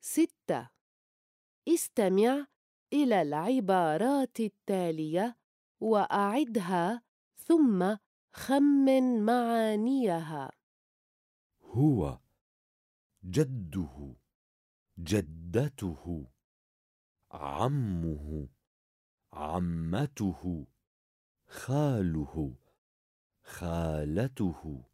ستة. استمع إلى العبارات التالية وأعدها ثم خمن معانيها. هو جده جدته عمه عمته خاله خالته.